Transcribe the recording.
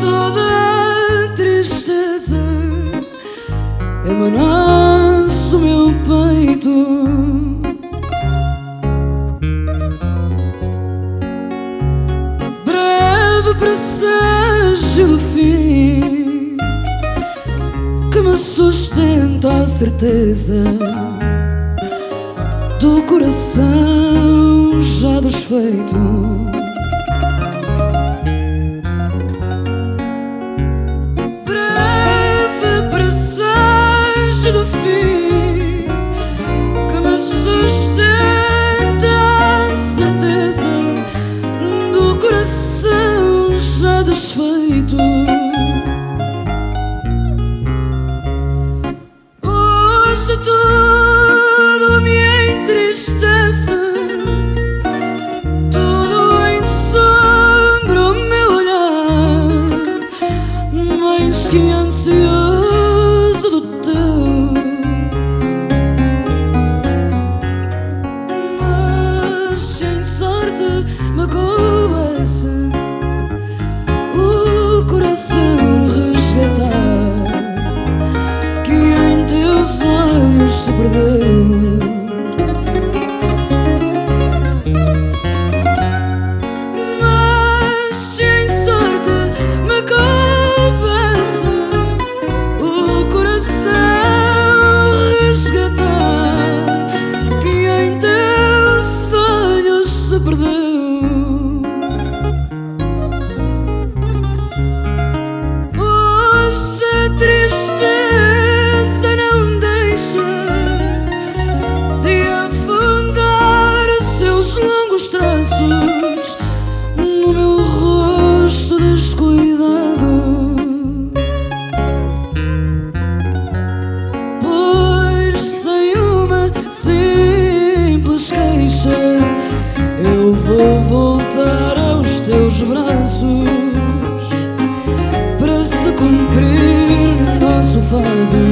toda tristeza emanasse do meu peito. Breve presságio do fim que me sustenta a certeza do coração já desfeito. Entristece, tudo ensombra o meu olhar, mais que ansioso do magoa-se o coração resgatar que em teus olhos se perdeu. cuidado. Pois sem uma simples queixa eu vou voltar aos teus braços para se cumprir nosso fado.